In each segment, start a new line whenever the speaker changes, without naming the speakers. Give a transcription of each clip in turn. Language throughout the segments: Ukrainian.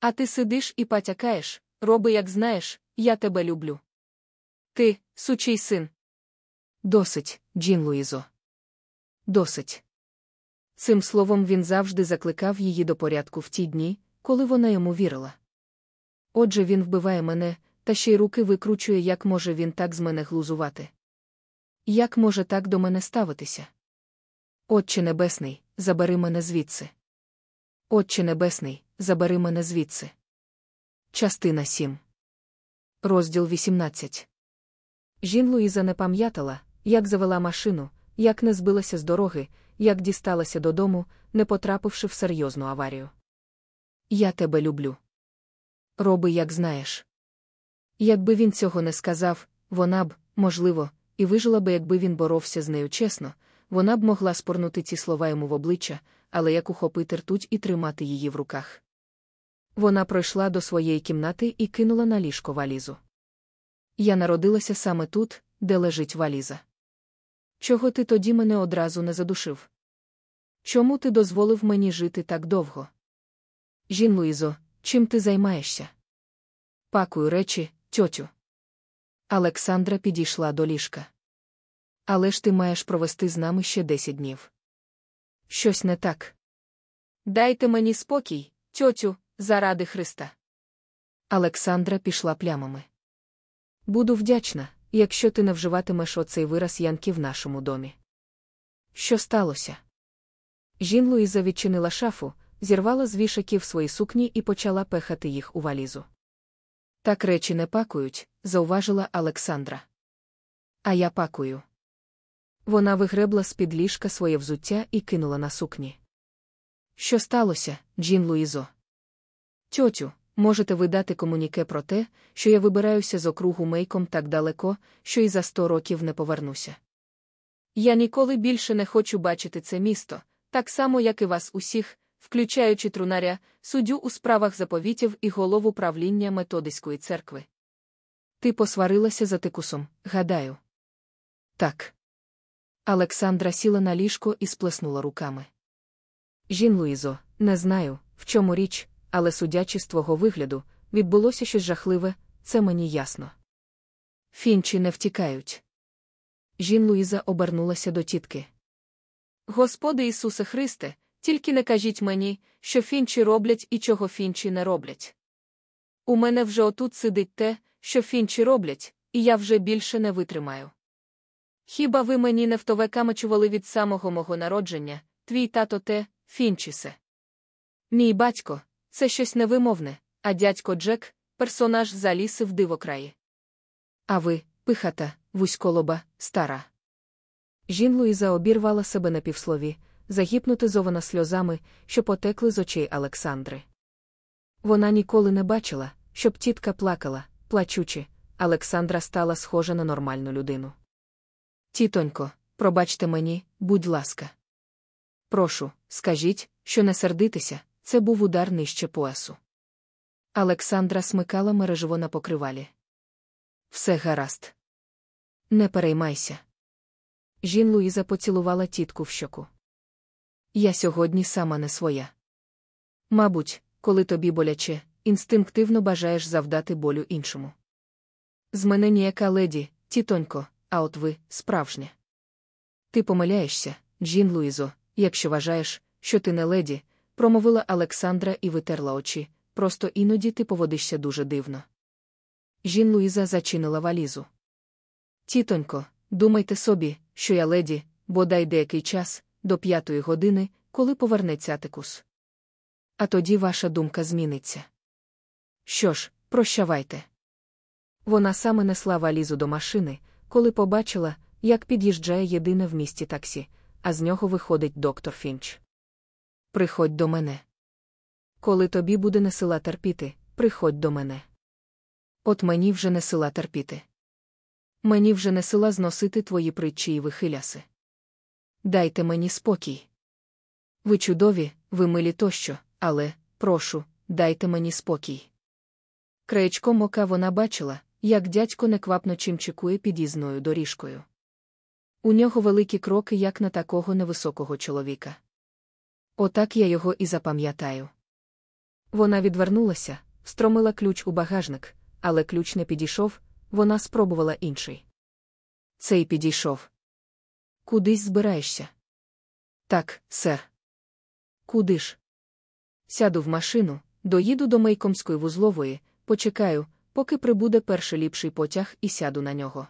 А ти сидиш і потякаєш, роби, як знаєш, я тебе люблю. Ти, сучий син.
Досить, Джін Луїзо. Досить. Цим словом він завжди закликав її до порядку в ті дні, коли вона йому вірила. Отже, він вбиває мене, та ще й руки викручує, як може він так з мене глузувати. Як може так до мене ставитися? Отче Небесний, забери мене звідси. Отче Небесний, забери мене звідси. Частина 7. Розділ 18. Жін Луїза не пам'ятала, як завела машину, як не збилася з дороги, як дісталася додому, не потрапивши в серйозну аварію. Я тебе люблю. Роби, як знаєш. Якби він цього не сказав, вона б, можливо, і вижила би, якби він боровся з нею чесно, вона б могла спорнути ці слова йому в обличчя, але як ухопити ртуть і тримати її в руках. Вона пройшла до своєї кімнати і кинула на ліжко валізу. Я народилася саме тут, де лежить валіза. Чого ти тоді мене одразу не задушив? Чому ти дозволив мені жити так довго? Жін Луїзо, чим ти займаєшся? Пакую речі, тьотю. Олександра підійшла до ліжка. Але ж ти маєш провести з нами ще десять днів. Щось не так.
Дайте мені спокій, тьотю, заради Христа.
Олександра пішла плямами. Буду вдячна, якщо ти не вживатимеш оцей вираз Янки в нашому домі. Що сталося? Жін Луїза відчинила шафу, зірвала з вішаків свої сукні і почала пехати їх у валізу. Так речі не пакують, зауважила Олександра. А я пакую. Вона вигребла з-під ліжка своє взуття і кинула на сукні. Що сталося, Джін Луїзо? Тьотю, можете ви дати комуніке про те, що я вибираюся з округу мейком так далеко, що і за сто років не повернуся.
Я ніколи більше не хочу бачити це місто, так само, як і вас усіх, включаючи трунаря, суддю у справах заповітів і голову правління методиської церкви.
Ти посварилася за тикусом, гадаю. Так. Олександра сіла на ліжко і сплеснула руками. Жін Луїзо, не знаю, в чому річ, але судячи з твого вигляду, відбулося щось жахливе, це мені ясно. Фінчі не втікають. Жін Луїза обернулася до тітки.
Господи Ісусе Христе, тільки не кажіть мені, що фінчі роблять і чого фінчі не роблять. У мене вже отут сидить те, що фінчі роблять, і я вже більше не витримаю. Хіба ви мені не втовекамачували від самого мого народження, твій тато те, фінчісе? Мій батько це щось невимовне, а дядько Джек персонаж за ліси в дивокраї.
А ви, пихата, вузьколоба, стара. Жін Луїза обірвала себе на півслові, загіпнотизована сльозами, що потекли з очей Олександри. Вона ніколи не бачила, щоб тітка плакала, плачучи, Олександра стала схожа на нормальну людину. Тітонько, пробачте мені, будь ласка. Прошу, скажіть, що не сердитися, це був удар нижче поясу. Олександра смикала мереживо на покривалі. Все гаразд. Не переймайся. Жін Луїза поцілувала тітку в щоку. Я сьогодні сама не своя. Мабуть, коли тобі боляче, інстинктивно бажаєш завдати болю іншому. З мене ніяка леді, тітонько, а от ви справжня. Ти помиляєшся, Джін Луїзо, якщо вважаєш, що ти не леді, промовила Олександра і витерла очі, просто іноді ти поводишся дуже дивно. Жін Луїза зачинила валізу. Тітонько, думайте собі, що я леді, бодай деякий час, до п'ятої години, коли повернеться Атикус. А тоді ваша думка зміниться. Що ж, прощавайте. Вона саме несла валізу до машини, коли побачила, як під'їжджає єдине в місті таксі, а з нього виходить доктор Фінч. Приходь до мене. Коли тобі буде не сила терпіти, приходь до мене. От мені вже не сила терпіти. Мені вже не сила зносити твої притчі і вихиляси. Дайте мені спокій. Ви чудові, ви милі тощо, але, прошу, дайте мені спокій. Краєчком ока вона бачила, як дядько неквапно чимчикує під'їзною доріжкою. У нього великі кроки, як на такого невисокого чоловіка. Отак я його і запам'ятаю. Вона відвернулася, встромила ключ у багажник, але ключ не підійшов, вона спробувала інший. Цей підійшов. Кудись збираєшся? Так, сер. Куди ж? Сяду в машину, доїду до Мейкомської вузлової, почекаю, поки прибуде перший ліпший потяг і сяду на нього.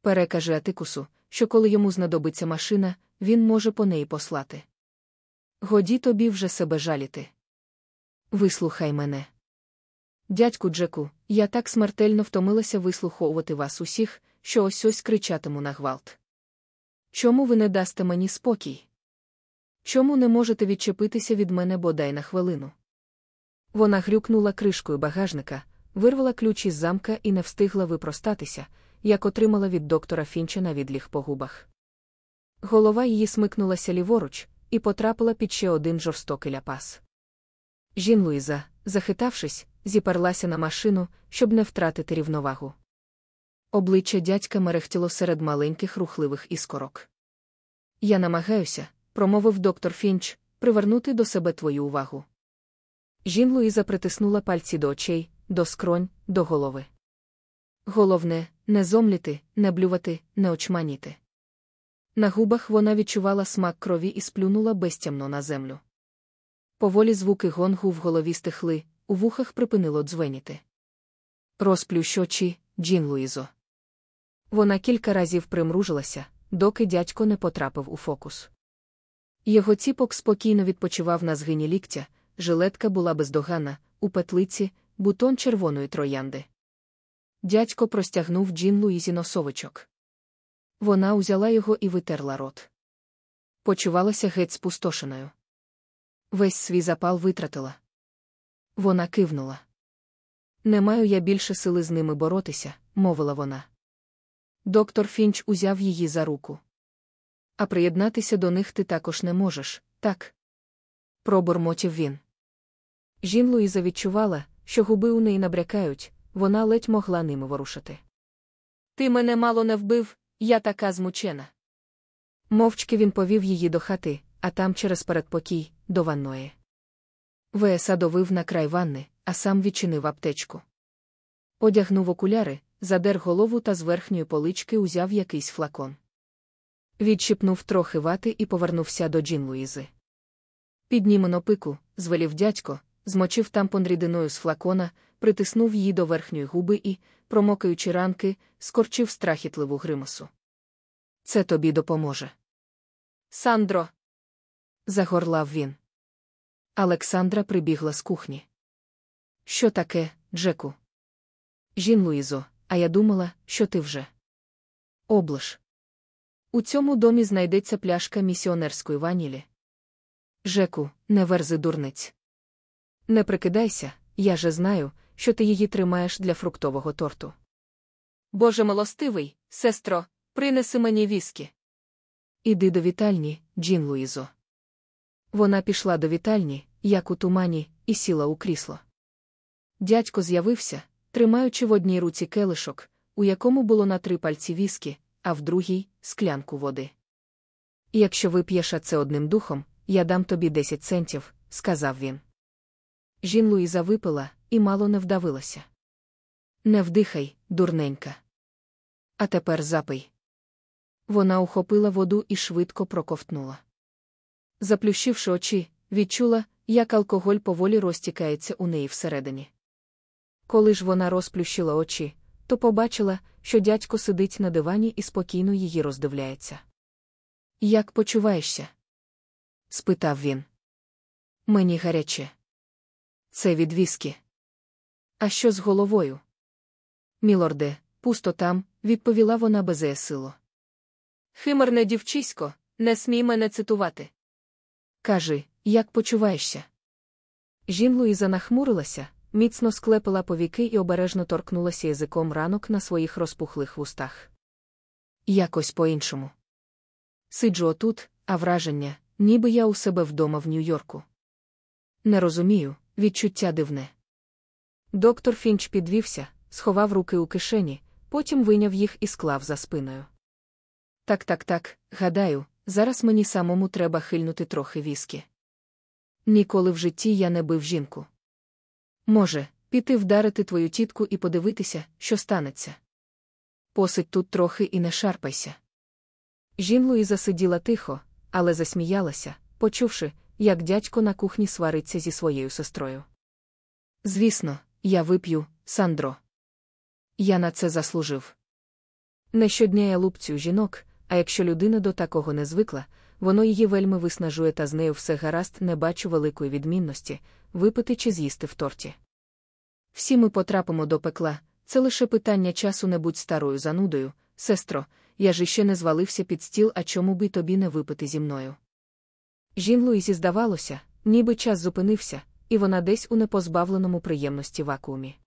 Перекаже Атикусу, що коли йому знадобиться машина, він може по неї послати. Годі тобі вже себе жаліти. Вислухай мене. Дядьку Джеку, я так смертельно втомилася вислуховувати вас усіх, що ось ось кричатиму на гвалт. Чому ви не дасте мені спокій? Чому не можете відчепитися від мене бодай на хвилину? Вона грюкнула кришкою багажника, вирвала ключ із замка і не встигла випростатися, як отримала від доктора Фінча на відліг по губах. Голова її смикнулася ліворуч і потрапила під ще один жорстокий ляпас. Жін Луїза, захитавшись, зіперлася на машину, щоб не втратити рівновагу. Обличчя дядька мерехтіло серед маленьких рухливих іскорок. Я намагаюся, промовив доктор Фінч, привернути до себе твою увагу. Жін Луїза притиснула пальці до очей, до скронь, до голови. Головне, не зомліти, не блювати, не очманіти. На губах вона відчувала смак крові і сплюнула безтямно на землю. Поволі звуки гонгу в голові стихли, у вухах припинило дзвеніти. Розплющ очі, Джін Луїзо. Вона кілька разів примружилася, доки дядько не потрапив у фокус. Його ціпок спокійно відпочивав на згині ліктя, жилетка була бездоганна, у петлиці, бутон червоної троянди. Дядько простягнув Джін Луїзі носовичок. Вона узяла його і витерла рот. Почувалася геть спустошеною. Весь свій запал витратила. Вона кивнула. Не маю я більше сили з ними боротися, мовила вона. Доктор Фінч узяв її за руку. А приєднатися до них ти також не можеш, так? Пробурмотів він. Жін Луїза відчувала, що губи у неї набрякають, вона ледь могла ними ворушити. Ти мене мало не вбив, я така змучена. Мовчки він повів її до хати, а там через передпокій, до ванної. Веса довив на край ванни, а сам відчинив аптечку. Одягнув окуляри, задер голову та з верхньої полички узяв якийсь флакон. Відщипнув трохи вати і повернувся до Джін Луїзи. Піднімено пику, звелів дядько, змочив тампон рідиною з флакона, притиснув її до верхньої губи і, промокаючи ранки, скорчив страхітливу гримасу. Це тобі допоможе. Сандро. загорлав він. Олександра прибігла з кухні. Що таке, Джеку? Жін Луїзо, а я думала, що ти вже. Облиш. У цьому домі знайдеться пляшка місіонерської ванілі. Жеку, не верзи дурниць. Не прикидайся, я же знаю, що ти її тримаєш для фруктового торту. Боже милостивий, сестро, принеси мені віскі. Іди до вітальні, Джін Луїзо. Вона пішла до вітальні, як у тумані, і сіла у крісло. Дядько з'явився, тримаючи в одній руці келишок, у якому було на три пальці віскі, а в другій склянку води. Якщо вип'єш це одним духом, я дам тобі 10 центів, сказав він. Жін Луїза випила і мало не вдавилася. Не вдихай, дурненька. А тепер запий. Вона ухопила воду і швидко проковтнула. Заплющивши очі, відчула, як алкоголь поволі розтікається у неї всередині. Коли ж вона розплющила очі, то побачила, що дядько сидить на дивані і спокійно її роздивляється. Як почуваєшся? спитав він. Мені гаряче. Це від віскі. А що з головою? Мілорде, пусто там, відповіла вона безеясило. Химерне дівчисько, не смій мене цитувати. Кажи, як почуваєшся? Жін Луїза нахмурилася, міцно склепила повіки і обережно торкнулася язиком ранок на своїх розпухлих вустах. Якось по-іншому. Сиджу отут, а враження, ніби я у себе вдома в Нью-Йорку. Не розумію, відчуття дивне. Доктор Фінч підвівся, сховав руки у кишені, потім вийняв їх і склав за спиною. Так, так, так, гадаю, зараз мені самому треба хильнути трохи віскі. Ніколи в житті я не бив жінку.
Може, піти вдарити твою тітку і подивитися, що станеться. Посидь тут трохи і не шарпайся.
Жін Луїза сиділа тихо, але засміялася, почувши, як дядько на кухні свариться зі своєю сестрою.
Звісно, я вип'ю, Сандро. Я на це заслужив.
Не щодня я лупцю жінок, а якщо людина до такого не звикла, воно її вельми виснажує та з нею все гаразд, не бачу великої відмінності випити чи з'їсти в торті.
Всі ми потрапимо до пекла, це лише питання часу не будь старою занудою, сестро, я ж іще не звалився під стіл, а чому би тобі не випити зі мною.
Жін Луїзі здавалося, ніби час зупинився, і вона десь у непозбавленому приємності вакуумі.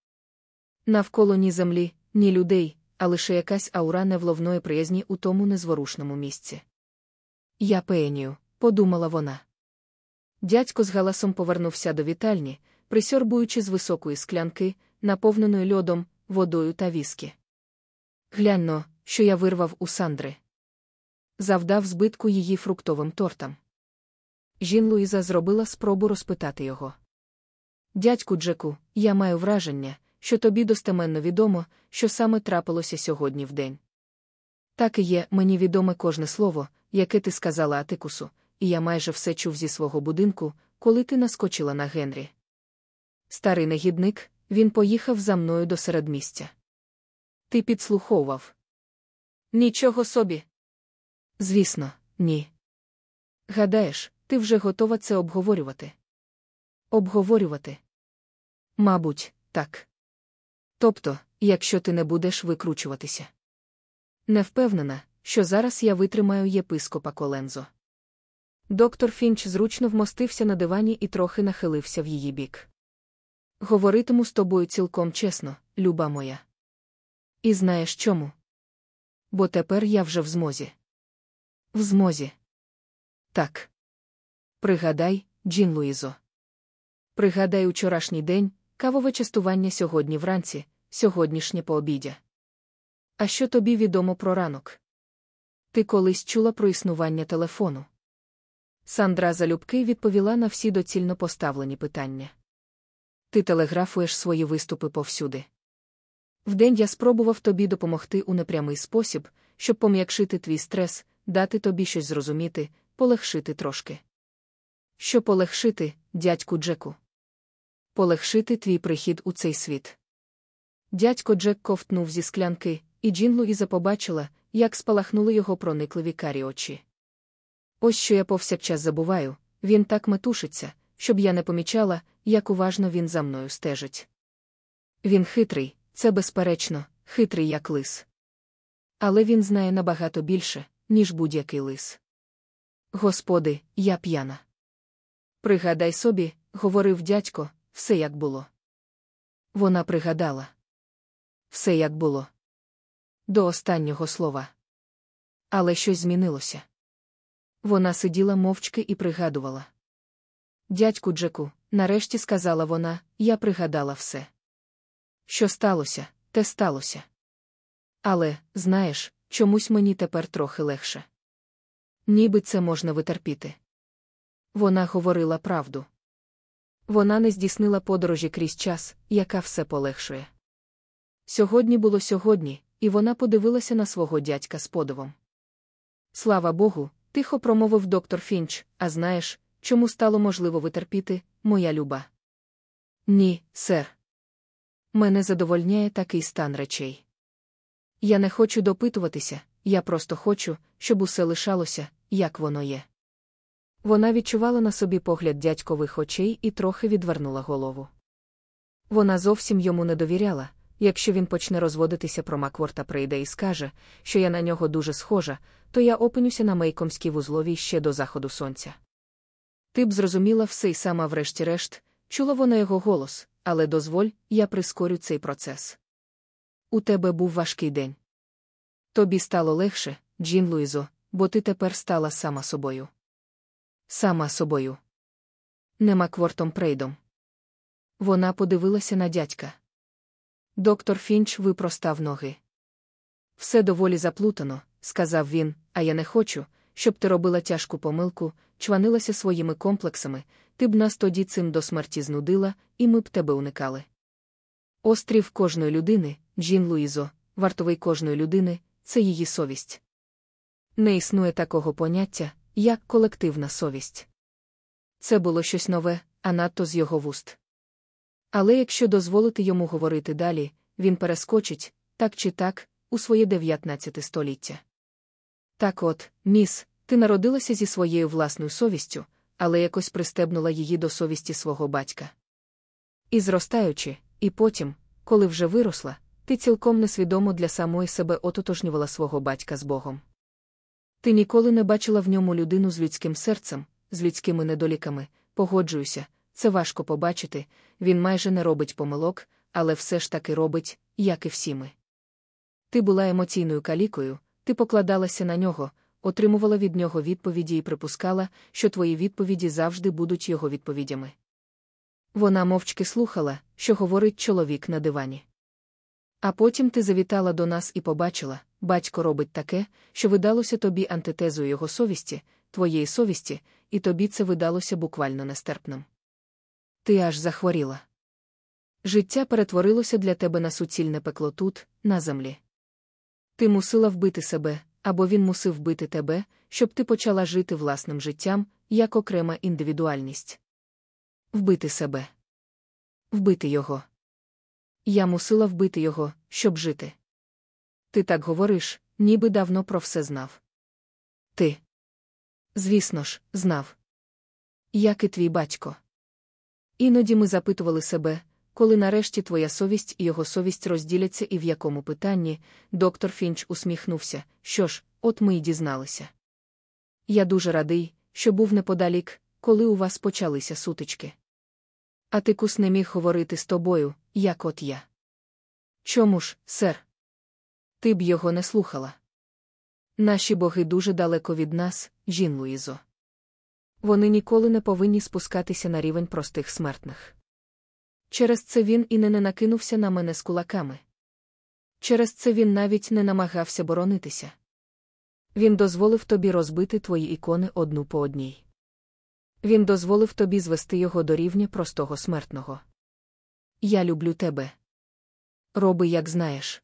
Навколо ні землі, ні людей, а лише якась аура невловної приязні у тому незворушному місці. Я пенію, подумала вона. Дядько з галасом повернувся до вітальні, присьорбуючи з високої склянки, наповненої льодом, водою та віскі. Гляньно, що я вирвав у Сандри. Завдав збитку її фруктовим тортам.
Жін Луїза зробила спробу розпитати його.
Дядьку Джеку, я маю враження, що тобі достеменно відомо, що саме трапилося сьогодні в день. Так і є, мені відоме кожне слово, яке ти сказала Атикусу, і я майже все чув зі свого будинку, коли ти наскочила на Генрі. Старий негідник, він поїхав за мною до середмістя. Ти підслуховував. Нічого собі. Звісно, ні. Гадаєш, ти вже готова це обговорювати? Обговорювати? Мабуть, так. Тобто, якщо ти не будеш викручуватися. Не впевнена, що зараз я витримаю єпископа Колензо. Доктор Фінч зручно вмостився на дивані і трохи нахилився в її бік. Говоритиму з тобою цілком чесно, люба моя. І знаєш чому? Бо тепер я вже в змозі. В змозі. Так. Пригадай, Джін Луїзо. Пригадай учорашній день, кавове частування сьогодні вранці, сьогоднішнє пообідя. А що тобі відомо про ранок? Ти колись чула про існування телефону? Сандра залюбки відповіла на всі доцільно поставлені питання. Ти телеграфуєш свої виступи повсюди. Вдень я спробував тобі допомогти у непрямий спосіб, щоб пом'якшити твій стрес, дати тобі щось зрозуміти, полегшити трошки. Що полегшити, дядьку Джеку? Полегшити твій прихід у цей світ. Дядько Джек ковтнув зі склянки, і Джін Луїза побачила, як спалахнули його проникливі карі очі. Ось що я повсякчас забуваю, він так метушиться, щоб я не помічала, як уважно він за мною стежить. Він хитрий, це безперечно, хитрий як лис. Але він знає набагато більше, ніж будь-який лис. Господи, я п'яна. Пригадай собі, говорив дядько, все як було. Вона пригадала. Все як було. До останнього слова. Але щось змінилося. Вона сиділа мовчки і пригадувала. Дядьку Джеку, нарешті сказала вона, я пригадала все. Що сталося, те сталося. Але, знаєш, чомусь мені тепер трохи легше. Ніби це можна витерпіти. Вона говорила правду. Вона не здійснила подорожі крізь час, яка все полегшує. Сьогодні було сьогодні, і вона подивилася на свого дядька з подивом. Слава Богу, тихо промовив доктор Фінч, а знаєш, чому стало можливо витерпіти, моя люба? Ні, сер. Мене задовольняє такий стан речей. Я не хочу допитуватися, я просто хочу, щоб усе лишалося, як воно є. Вона відчувала на собі погляд дядькових очей і трохи відвернула голову. Вона зовсім йому не довіряла, якщо він почне розводитися про Макворта прийде і скаже, що я на нього дуже схожа, то я опинюся на Мейкомській вузловій ще до заходу сонця. Ти б зрозуміла все й сама, врешті-решт, чула вона його голос, але дозволь, я прискорю цей процес. У тебе був важкий день. Тобі стало легше, Джін Луїзо, бо ти тепер стала сама собою. Сама собою. Нема квортом прейдом. Вона подивилася на дядька. Доктор Фінч випростав ноги. Все доволі заплутано, сказав він, а я не хочу, щоб ти робила тяжку помилку, чванилася своїми комплексами,
ти б нас тоді цим до смерті знудила, і ми б тебе уникали. Острів кожної людини, Джін Луїзо, вартовий кожної людини це її совість. Не існує такого поняття, як колективна совість. Це було щось нове, а надто з його вуст. Але якщо дозволити йому говорити далі, він перескочить, так чи так, у своє 19 століття. Так от, міс, ти народилася зі своєю власною совістю, але якось пристебнула її до совісті свого батька. І зростаючи, і потім, коли вже виросла, ти цілком несвідомо для самої себе ототожнювала свого батька з Богом. Ти ніколи не бачила в ньому людину з людським серцем, з людськими недоліками, погоджуюся, це важко побачити, він майже не робить помилок, але все ж таки робить, як і всі ми. Ти була емоційною калікою, ти покладалася на нього, отримувала від нього відповіді і припускала, що твої відповіді завжди будуть його відповідями. Вона мовчки слухала, що говорить чоловік на дивані. А потім ти завітала до нас і побачила, батько робить таке, що видалося тобі антитезою його совісті, твоєї совісті, і тобі це видалося буквально нестерпним. Ти аж захворіла. Життя перетворилося для тебе на суцільне пекло тут, на землі. Ти мусила вбити себе, або він мусив вбити тебе, щоб ти почала жити власним життям, як окрема індивідуальність. Вбити себе. Вбити його. Я мусила вбити його, щоб жити. Ти так говориш, ніби давно про все знав. Ти. Звісно ж, знав. Як і твій батько. Іноді ми запитували себе, коли нарешті твоя совість і його совість розділяться і в якому питанні, доктор Фінч усміхнувся. Що ж, от ми й дізналися. Я дуже радий, що був неподалік, коли у вас почалися сутички. А тикус не міг говорити з тобою, як от я. Чому ж, сер? Ти б його не слухала. Наші боги дуже далеко від нас, жін Луїзо. Вони ніколи не повинні спускатися на рівень простих смертних. Через це він і не накинувся на мене з кулаками. Через це він навіть не намагався боронитися. Він дозволив тобі розбити твої ікони одну по одній. Він дозволив тобі звести його до рівня простого смертного. Я люблю тебе. Роби, як знаєш.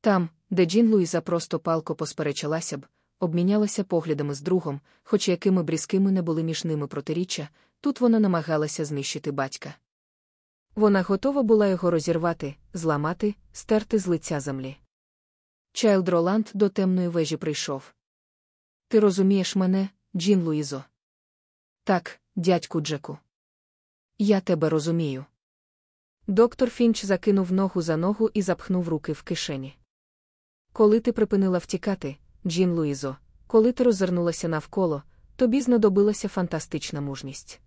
Там, де Джін Луїза просто палко посперечалася б, обмінялася поглядами з другом, хоч якими брізкими не були між ними протиріччя, тут вона намагалася знищити батька. Вона готова була його розірвати, зламати, стерти з лиця землі. Чайлд Роланд до темної вежі прийшов. Ти розумієш мене, Джін Луїзо? Так, дядьку Джеку. Я тебе розумію. Доктор Фінч закинув ногу за ногу і запхнув руки в кишені. Коли ти припинила втікати, Джін Луїзо, коли ти роззирнулася навколо, тобі знадобилася фантастична мужність.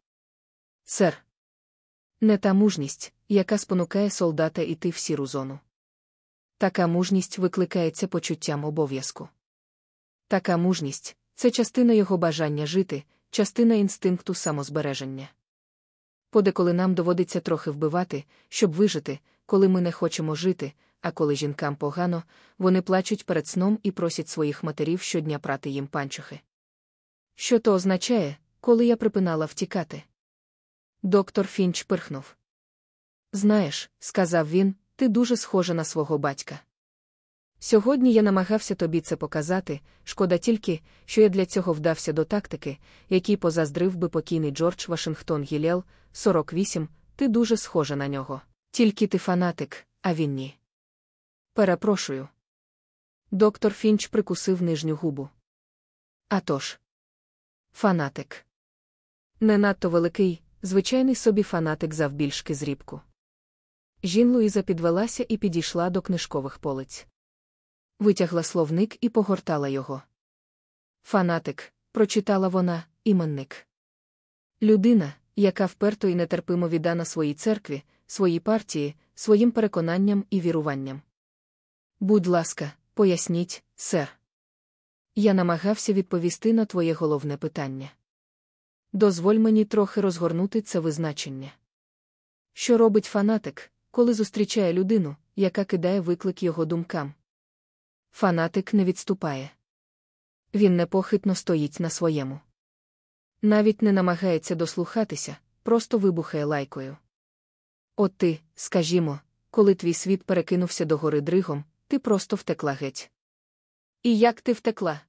Сер. Не та мужність, яка спонукає солдата йти в сіру зону. Така мужність викликається почуттям обов'язку. Така мужність це частина його бажання жити, частина інстинкту самозбереження. Подеколи нам доводиться трохи вбивати, щоб вижити, коли ми не хочемо жити, а коли жінкам погано, вони плачуть перед сном і просять своїх матерів щодня прати їм панчохи. Що то означає, коли я припинала втікати? Доктор Фінч пирхнув. Знаєш, сказав він, ти дуже схожа на свого батька. Сьогодні я намагався тобі це показати, шкода тільки, що я для цього вдався до тактики, який позаздрив би покійний Джордж Вашингтон Гілел, 48, ти дуже схожа на нього. Тільки ти фанатик, а він ні. Перепрошую. Доктор Фінч прикусив нижню губу. А тож. Фанатик. Не надто великий, звичайний собі фанатик завбільшки зрібку. Жін Луїза підвелася і підійшла до книжкових полиць. Витягла словник і погортала його. Фанатик, прочитала вона, іменник. Людина, яка вперто і нетерпимо віддана своїй церкві, своїй партії, своїм переконанням і віруванням. Будь ласка, поясніть, сер. Я намагався відповісти на твоє головне питання. Дозволь мені трохи розгорнути це визначення. Що робить фанатик, коли зустрічає людину, яка кидає виклик його думкам? Фанатик не відступає. Він непохитно стоїть на своєму. Навіть не намагається дослухатися, просто вибухає лайкою. От ти, скажімо, коли твій світ перекинувся до гори дригом, ти просто втекла геть.
І як ти втекла?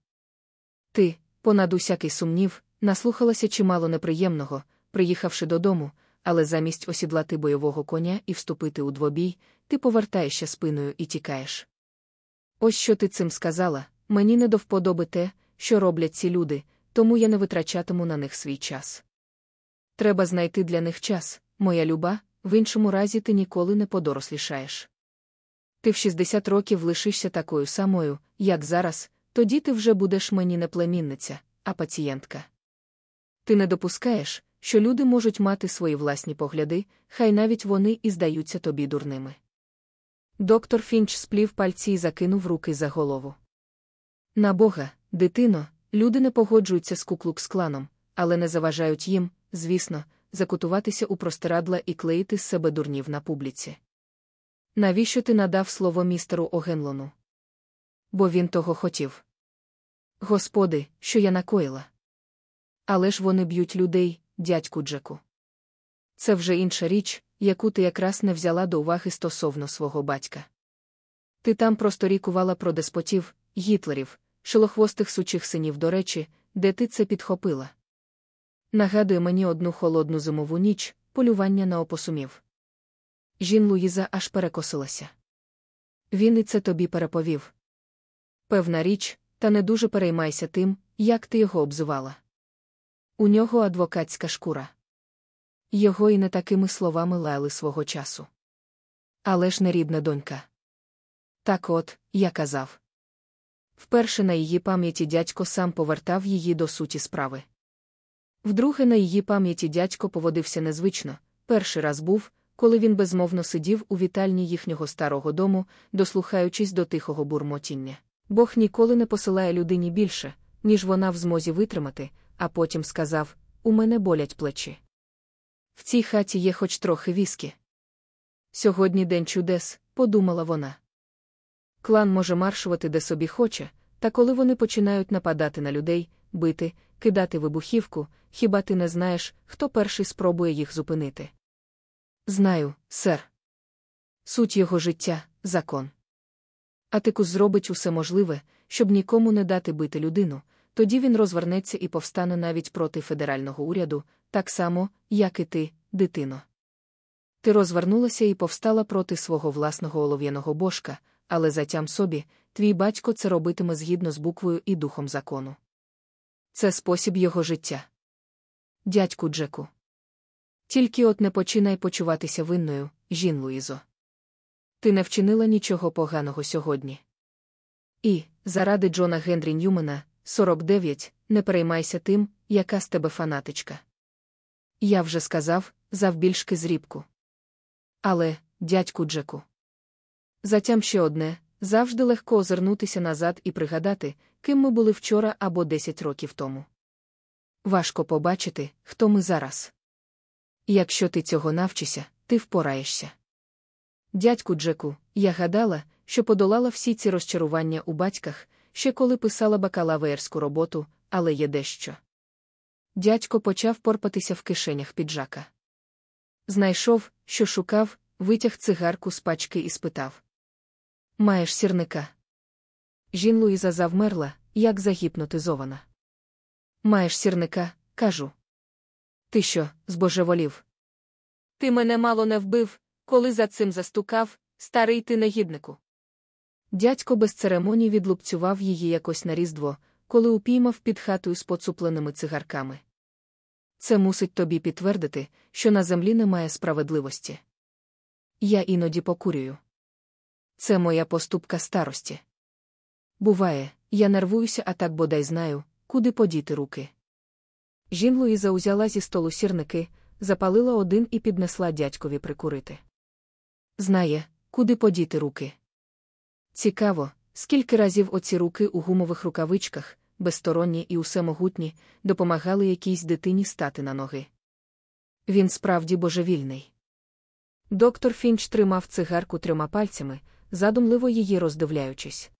Ти, понад усякий сумнів, наслухалася чимало неприємного, приїхавши додому, але замість осідлати бойового коня і вступити у двобій, ти повертаєшся спиною і тікаєш. Ось що ти цим сказала, мені не до вподоби те, що роблять ці люди, тому я не витрачатиму на них свій час. Треба знайти для них час, моя люба, в іншому разі ти ніколи не подорослішаєш. Ти в 60 років лишишся такою самою, як зараз, тоді ти вже будеш мені не племінниця, а пацієнтка. Ти не допускаєш, що люди можуть мати свої власні погляди, хай навіть вони і здаються тобі дурними. Доктор Фінч сплів пальці і закинув руки за голову. На Бога, дитино, люди не погоджуються з куклукс-кланом, але не заважають їм, звісно, закутуватися у простирадла і клеїти з себе дурнів на публіці. Навіщо ти надав слово містеру Огенлону? Бо він того хотів. Господи, що я накоїла. Але ж вони б'ють людей, дядьку Джеку. Це вже інша річ, яку ти якраз не взяла до уваги стосовно свого батька. Ти там просто рікувала про деспотів, гітлерів, шилохвостих сучих синів, до речі, де ти це підхопила. Нагадує мені одну холодну зимову ніч, полювання на опосумів. Жін Луїза аж перекосилася. Він і це тобі переповів. Певна річ, та не дуже переймайся тим, як ти його обзивала. У нього адвокатська шкура. Його і не такими словами лаяли свого часу. Але ж не рідна донька. Так от, я казав. Вперше на її пам'яті дядько сам повертав її до суті справи. Вдруге на її пам'яті дядько поводився незвично. Перший раз був, коли він безмовно сидів у вітальні їхнього старого дому, дослухаючись до тихого бурмотіння. Бог ніколи не посилає людині більше, ніж вона в змозі витримати, а потім сказав: У мене болять плечі. В цій хаті є хоч трохи віскі. Сьогодні день чудес, подумала вона. Клан може маршувати де собі хоче, та коли вони починають нападати на людей, бити, кидати вибухівку, хіба ти не знаєш, хто перший спробує їх зупинити? Знаю, сер. Суть його життя закон. Атикус зробить усе можливе, щоб нікому не дати бити людину, тоді він розвернеться і повстане навіть проти федерального уряду, так само, як і ти, дитино. Ти розвернулася і повстала проти свого власного олов'яного божка, але затям собі, твій батько це робитиме згідно з буквою і духом закону. Це спосіб його життя. Дядьку Джеку. Тільки от не починай почуватися винною, жін Луїзо. Ти не вчинила нічого поганого сьогодні. І, заради Джона Генрі Ньюмена, 49, не переймайся тим, яка з тебе фанатичка. Я вже сказав, завбільшки зрібку. Але, дядьку Джеку. Затям ще одне завжди легко озирнутися назад і пригадати, ким ми були вчора або 10 років тому. Важко побачити, хто ми зараз. Якщо ти цього навчишся, ти впораєшся. Дядьку Джеку, я гадала, що подолала всі ці розчарування у батьках, ще коли писала бакалавеєрську роботу, але є дещо. Дядько почав порпатися в кишенях піджака. Знайшов, що шукав, витяг цигарку з пачки і спитав: Маєш сірника? Жін Луїза завмерла, як загіпнотизована. Маєш сірника, кажу. Ти що, збожеволів?
Ти мене мало не вбив, коли за цим застукав, старий ти негіднику.
Дядько без церемоній відлупцював її якось на різдво, коли упіймав під хатою з поцупленими цигарками. Це мусить тобі підтвердити, що на землі немає справедливості. Я іноді покурюю. Це моя поступка старості. Буває, я нервуюся, а так бодай знаю, куди подіти руки. Жін Луїза узяла зі столу сірники, запалила один і піднесла дядькові прикурити. Знає, куди подіти руки. Цікаво, скільки разів оці руки у гумових рукавичках, безсторонні і усемогутні, допомагали якійсь дитині стати на ноги. Він справді божевільний. Доктор Фінч тримав цигарку трьома пальцями, задумливо її роздивляючись.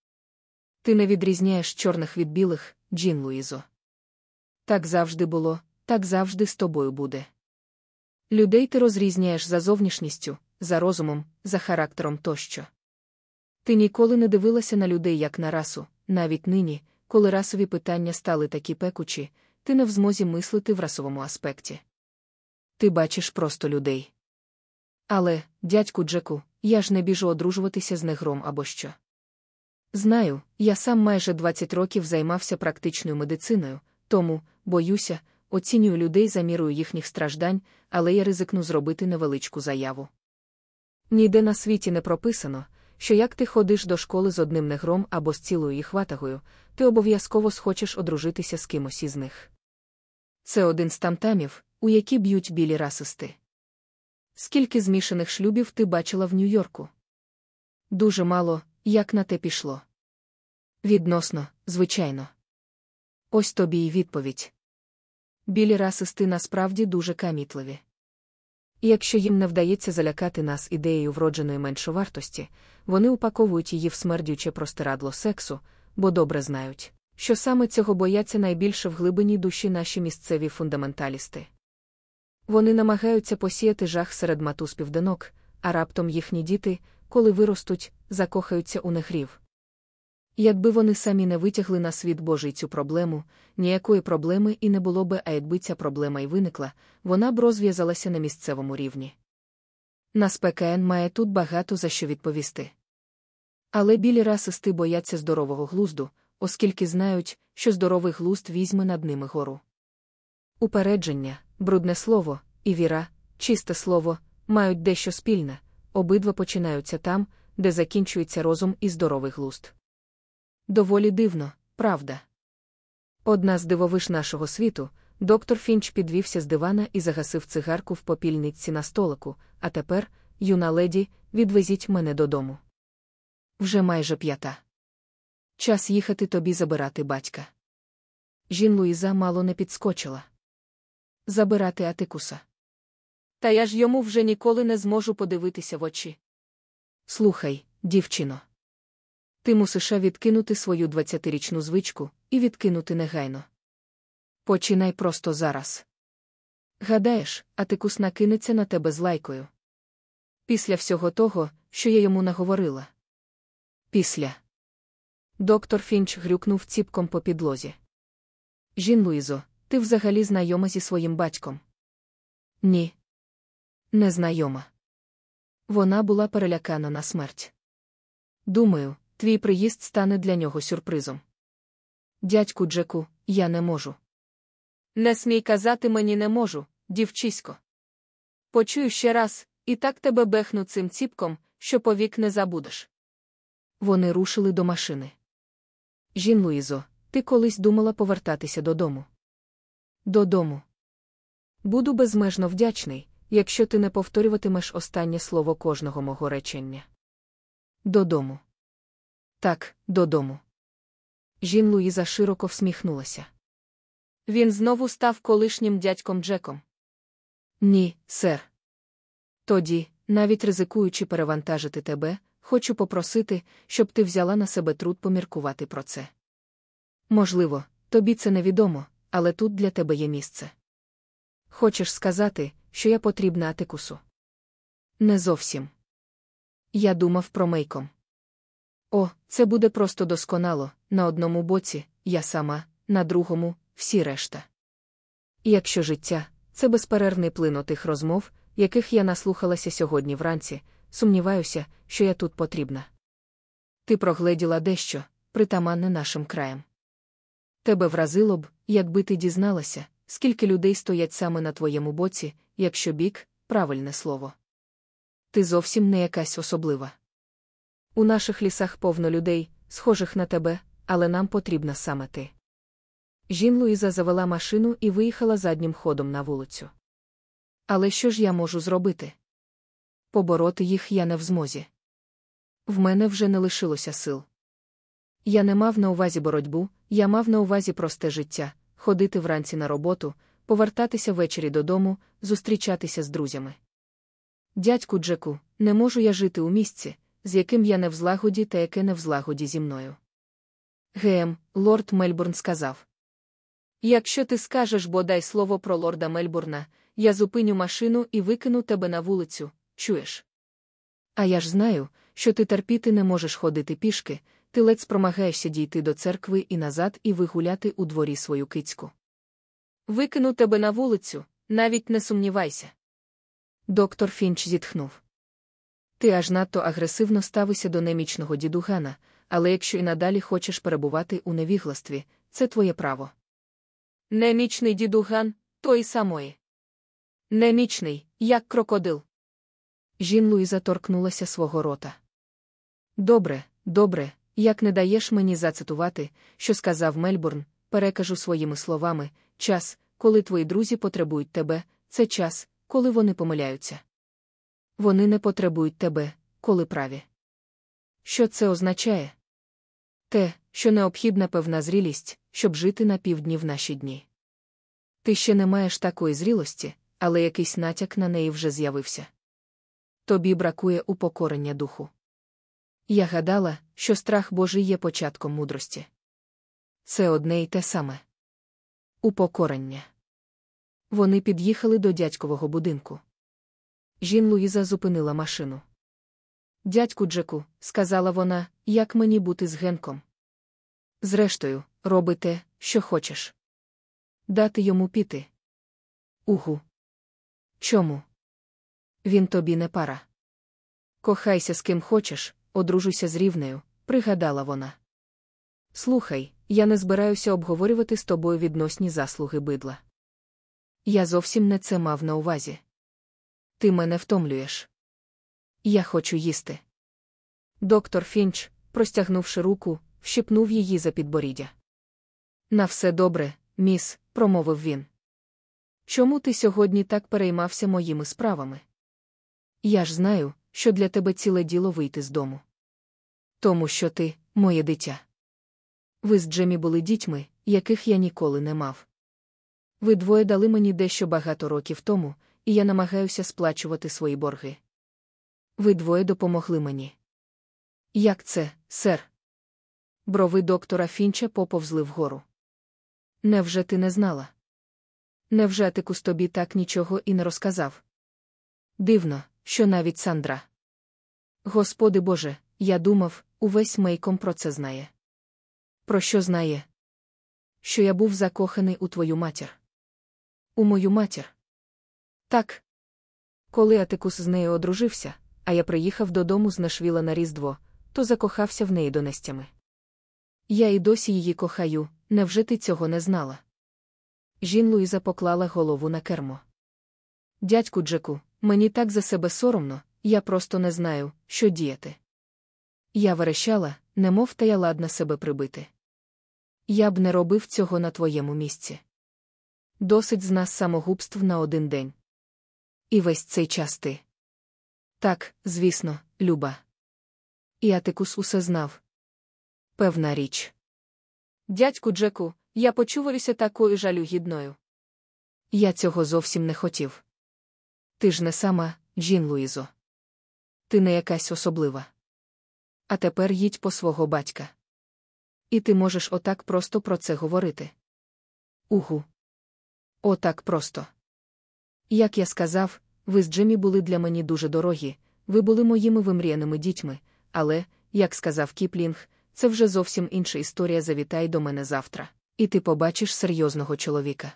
Ти не відрізняєш чорних від білих, Джін Луїзо. Так завжди було, так завжди з тобою буде. Людей ти розрізняєш за зовнішністю, за розумом, за характером тощо. Ти ніколи не дивилася на людей як на расу, навіть нині, коли расові питання стали такі пекучі, ти не в змозі мислити в расовому аспекті. Ти бачиш просто людей. Але, дядьку Джеку, я ж не біжу одружуватися з негром або що. Знаю, я сам майже 20 років займався практичною медициною, тому, боюся, оцінюю людей за мірою їхніх страждань, але я ризикну зробити невеличку заяву. Ніде на світі не прописано, що як ти ходиш до школи з одним негром або з цілою їх ватагою, ти обов'язково схочеш одружитися з кимось із них. Це один з тамтамів, у які б'ють білі расисти. Скільки змішаних шлюбів ти бачила в Нью-Йорку? Дуже мало, як на те пішло. Відносно, звичайно. Ось тобі й відповідь. Білі расисти насправді дуже камітливі. І якщо їм не вдається залякати нас ідеєю вродженої меншовартості, вони упаковують її в смердюче простирадло сексу, бо добре знають, що саме цього бояться найбільше в глибині душі наші місцеві фундаменталісти. Вони намагаються посіяти жах серед матуспівдинок, а раптом їхні діти, коли виростуть, закохаються у негрів. Якби вони самі не витягли на світ Божий цю проблему, ніякої проблеми і не було би, а якби ця проблема й виникла, вона б розв'язалася на місцевому рівні. Нас ПКН має тут багато за що відповісти. Але білі расисти бояться здорового глузду, оскільки знають, що здоровий глузд візьме над ними гору. Упередження, брудне слово, і віра, чисте слово, мають дещо спільне, обидва починаються там, де закінчується розум і здоровий глузд. Доволі дивно, правда. Одна з дивовиш нашого світу, доктор Фінч підвівся з дивана і загасив цигарку в попільниці на столику, а тепер, юна леді, відвезіть мене додому. Вже майже п'ята. Час їхати тобі забирати батька. Жін Луїза мало не підскочила. Забирати Атикуса.
Та я ж йому вже ніколи не зможу подивитися в очі.
Слухай, дівчино. Ти мусиш відкинути свою двадцятирічну звичку і відкинути негайно. Починай просто зараз. Гадаєш, Атикус накинеться на тебе з лайкою. Після всього того, що я йому наговорила. Після. Доктор Фінч грюкнув ціпком по підлозі. Жін Луїзо, ти взагалі знайома зі своїм батьком? Ні. Незнайома. Вона була перелякана на смерть. Думаю, твій приїзд стане для нього сюрпризом. Дядьку Джеку, я не можу.
Не смій казати мені не можу, дівчисько. Почую ще раз, і так тебе бехну цим ціпком, що повік не забудеш.
Вони рушили до машини. Жін Луїзо, ти колись думала повертатися додому. Додому. Буду безмежно вдячний, якщо ти не повторюватимеш останнє слово кожного мого речення. Додому. Так, додому. Жін Луїза широко всміхнулася.
Він знову став колишнім дядьком Джеком.
Ні, сер. Тоді, навіть ризикуючи перевантажити тебе, хочу попросити, щоб ти взяла на себе труд поміркувати про це. Можливо, тобі це невідомо, але тут для тебе є місце. Хочеш сказати, що я потрібна Атикусу? Не зовсім. Я думав про мейком. О, це буде просто досконало, на одному боці, я сама, на другому, всі решта. Якщо життя це безперервний плин отих розмов, яких я наслухалася сьогодні вранці, сумніваюся, що я тут потрібна. Ти прогледіла дещо, притаманне нашим краєм. Тебе вразило б, якби ти дізналася, скільки людей стоять саме на твоєму боці, якщо бік правильне слово. Ти зовсім не якась особлива. У наших лісах повно людей, схожих на тебе, але нам потрібна саме ти. Жін Луїза завела машину і виїхала заднім ходом на вулицю. Але що ж я можу зробити? Побороти їх я не в змозі. В мене вже не лишилося сил. Я не мав на увазі боротьбу, я мав на увазі просте життя, ходити вранці на роботу, повертатися ввечері додому, зустрічатися з друзями. Дядьку Джеку, не можу я жити у місці, з яким я не в злагоді та яке не в злагоді зі мною. ГМ, лорд Мельбурн сказав.
Якщо ти скажеш бодай слово про лорда Мельбурна, я зупиню машину і викину тебе на вулицю, чуєш?
А я ж знаю, що ти терпіти не можеш ходити пішки, ти ледь спромагаєшся дійти до церкви і назад і вигуляти у дворі свою кицьку.
Викину тебе на вулицю, навіть не сумнівайся.
Доктор Фінч зітхнув. Ти аж надто агресивно ставишся до немічного дідугана, але якщо і надалі хочеш перебувати у невігластві, це твоє право.
Немічний дідуган той самої. Немічний, як крокодил.
Жін Луїза торкнулася свого рота. Добре, добре, як не даєш мені зацитувати, що сказав Мельбурн, перекажу своїми словами час, коли твої друзі потребують тебе, це час, коли вони помиляються. Вони не потребують тебе, коли праві. Що це означає? Те, що необхідна певна зрілість, щоб жити на півдні в наші дні. Ти ще не маєш такої зрілості, але якийсь натяк на неї вже з'явився. Тобі бракує упокорення духу. Я гадала, що страх Божий є початком мудрості. Це одне й те саме. Упокорення. Вони під'їхали до дядькового будинку. Жін Луїза зупинила машину. Дядьку Джеку, сказала вона, як мені бути з Генком. Зрештою, роби те, що хочеш. Дати йому піти. Угу. Чому? Він тобі не пара. Кохайся з ким хочеш, одружуйся з рівнею, пригадала вона. Слухай, я не збираюся обговорювати з тобою відносні заслуги бидла. Я зовсім не це мав на увазі. Ти мене втомлюєш. Я хочу їсти. Доктор Фінч, простягнувши руку, вщипнув її за підборіддя. На все добре, міс, промовив він. Чому ти сьогодні так переймався моїми справами? Я ж знаю, що для тебе ціле діло вийти з дому. Тому що ти, моє дитя. Ви з Джемі були дітьми, яких я ніколи не мав. Ви двоє дали мені дещо багато років тому, і я намагаюся сплачувати свої борги. Ви двоє допомогли мені. Як це, сер? Брови доктора Фінча поповзли вгору. Невже ти не знала? Невже Тикус тобі так нічого і не розказав? Дивно, що навіть Сандра. Господи Боже, я думав, увесь мейком про це знає. Про що знає? Що я був закоханий у твою матір. У мою матір. Так. Коли Атикус з нею одружився, а я приїхав додому з Нашвіла на Різдво, то закохався в неї донестями. Я і досі її кохаю, невже ти цього не знала? Жін Луїза поклала голову на кермо. Дядьку Джеку, мені так за себе соромно, я просто не знаю, що діяти. Я верещала, немов та я ладна себе прибити. Я б не робив цього на твоєму місці. Досить з нас самогубств на один день. І весь цей час ти. Так, звісно, Люба. І Атикус усе знав. Певна річ.
Дядьку Джеку, я почуваюся такою жалюгідною.
Я цього зовсім не хотів. Ти ж не сама, Джін Луїзо. Ти не якась особлива. А тепер їдь по свого батька. І ти можеш отак просто про це говорити. Угу. Отак просто. Як я сказав, ви з Джиммі були для мені дуже дорогі, ви були моїми вимріяними дітьми, але, як сказав Кіплінг, це вже зовсім інша історія завітай до мене завтра, і ти побачиш серйозного чоловіка.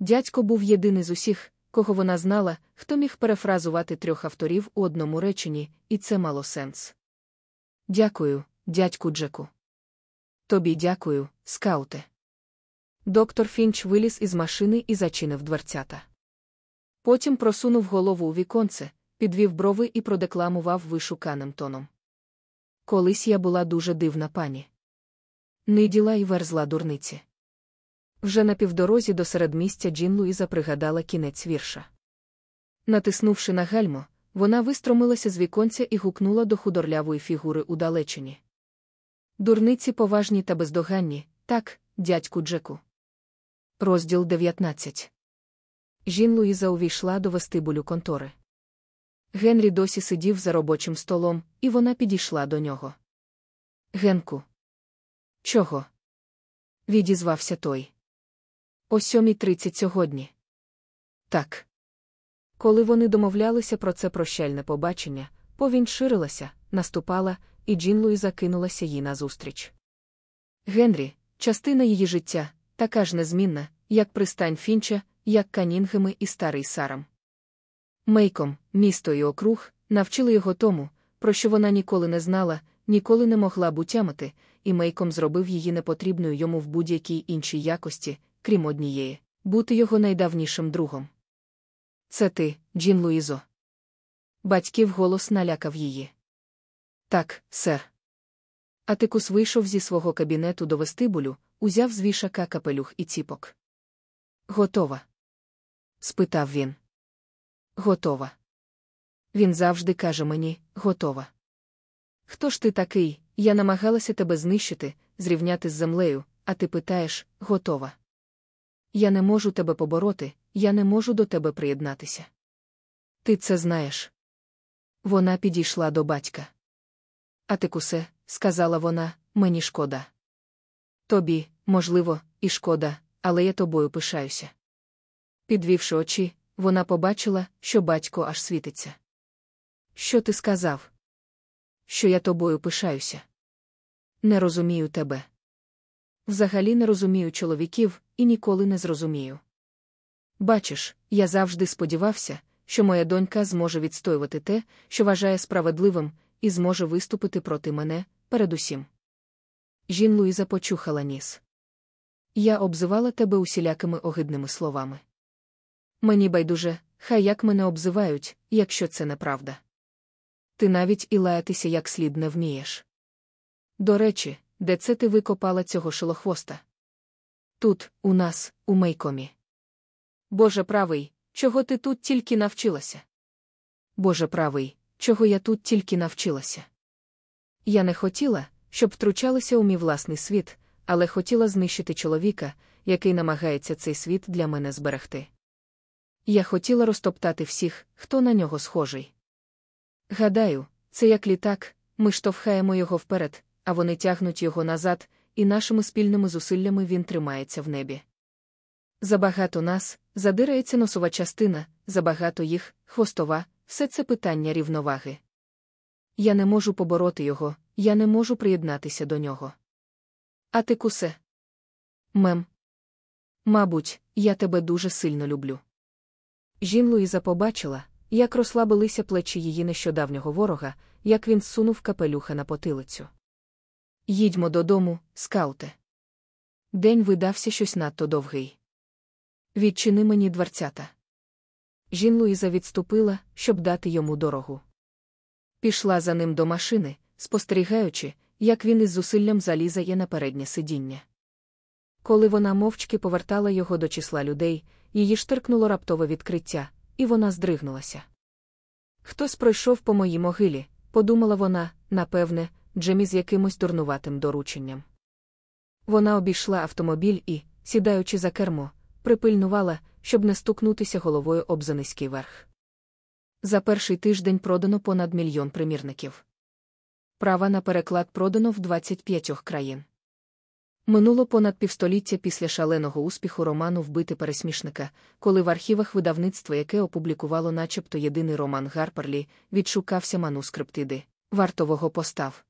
Дядько був єдиний з усіх, кого вона знала, хто міг перефразувати трьох авторів у одному реченні, і це мало сенс. Дякую, дядьку Джеку. Тобі дякую, скауте. Доктор Фінч виліз із машини і зачинив дверцята. Потім просунув голову у віконце, підвів брови і продекламував вишуканим тоном. Колись я була дуже дивна пані. Ниділа й верзла дурниці. Вже на півдорозі до середмістя Джін Луїза пригадала кінець вірша. Натиснувши на гальмо, вона вистромилася з віконця і гукнула до худорлявої фігури у далечині. Дурниці поважні та бездоганні, так, дядьку Джеку. Розділ 19 Жін Луїза увійшла до вестибулю контори. Генрі досі сидів за робочим столом, і вона підійшла до нього. Генку. Чого? Відізвався той.
О 7.30 сьогодні.
Так. Коли вони домовлялися про це прощальне побачення, повінь ширилася, наступала, і Джін Луїза кинулася їй назустріч.
Генрі, частина її життя, така ж незмінна, як пристань Фінча, як Канінгеми і старий Сарам. Мейком, місто і округ, навчили його тому, про що вона ніколи не знала, ніколи не могла б утямити, і Мейком зробив її непотрібною йому в будь-якій іншій якості, крім однієї, бути його найдавнішим другом. Це ти, Джін Луїзо. Батьків голос налякав її. Так, сер. Атикус вийшов зі свого кабінету до вестибулю, узяв з вішака капелюх і ціпок. Готова? Спитав він. Готова. Він завжди каже мені готова. Хто ж ти такий? Я намагалася тебе знищити, зрівняти з землею, а ти питаєш готова. Я не можу тебе побороти, я не можу до тебе приєднатися. Ти це знаєш. Вона підійшла до батька. А ти кусе, сказала вона, мені шкода. Тобі, можливо, і шкода, але я тобою пишаюся. Підвівши очі, вона побачила, що батько аж світиться. Що ти сказав? Що я тобою пишаюся? Не розумію тебе. Взагалі не розумію чоловіків і ніколи не зрозумію. Бачиш, я завжди сподівався, що моя донька зможе відстоювати те, що вважає справедливим, і зможе виступити проти мене, передусім. Жін Луїза почухала ніс. Я обзивала тебе усілякими огидними словами. Мені байдуже, хай як мене обзивають, якщо це неправда. Ти навіть і лаятися як слід не вмієш. До речі, де це ти викопала цього шилохвоста? Тут, у нас, у Мейкомі. Боже правий, чого ти тут тільки навчилася? Боже правий, чого я тут тільки навчилася? Я не хотіла, щоб втручалися у мій власний світ, але хотіла знищити чоловіка, який намагається цей світ для мене зберегти. Я хотіла розтоптати всіх, хто на нього схожий. Гадаю, це як літак, ми штовхаємо його вперед, а вони тягнуть його назад, і нашими спільними зусиллями він тримається в небі. Забагато нас, задирається носова частина, забагато їх, хвостова, все це питання рівноваги. Я не можу побороти його, я не можу приєднатися до нього. А ти кусе? Мем. Мабуть, я тебе дуже сильно люблю.
Жін Луїза побачила, як розслабилися плечі її нещодавнього ворога, як він сунув капелюха на потилицю.
Їдьмо додому, скауте. День видався щось надто довгий. Відчини мені дверцята.
Жін Луїза відступила, щоб дати йому дорогу.
Пішла за ним до машини, спостерігаючи, як він із зусиллям залізає на переднє сидіння.
Коли вона мовчки повертала його до числа людей, її штиркнуло раптове відкриття, і вона здригнулася. Хтось пройшов по моїй могилі, подумала вона, напевне, Джемі з якимось дурнуватим дорученням. Вона обійшла автомобіль і, сідаючи за кермо, припильнувала, щоб не стукнутися головою об занизький верх.
За перший тиждень продано понад мільйон примірників. Права на переклад продано в 25 країн. Минуло понад півстоліття після шаленого успіху роману Вбити пересмішника, коли в архівах видавництва, яке опублікувало начебто єдиний роман Гарперлі, відшукався манускрипт іди, вартового постав.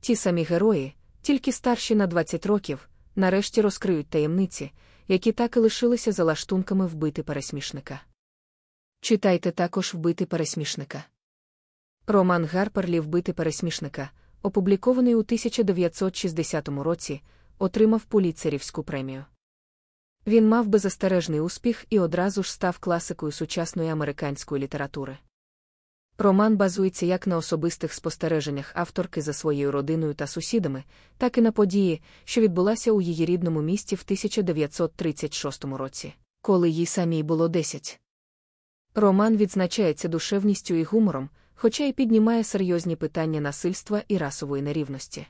Ті самі герої, тільки старші на 20 років, нарешті розкриють таємниці, які так і лишилися за лаштунками вбити пересмішника. Читайте також вбити пересмішника. Роман Гарперлі Вбити пересмішника, опублікований у 1960 році, отримав поліцерівську премію. Він мав беззастережний успіх і одразу ж став класикою сучасної американської літератури. Роман базується як на особистих спостереженнях авторки за своєю родиною та сусідами, так і на події, що відбулася у її рідному місті в 1936 році, коли їй самій було 10. Роман відзначається душевністю і гумором, хоча й піднімає серйозні питання насильства і расової нерівності.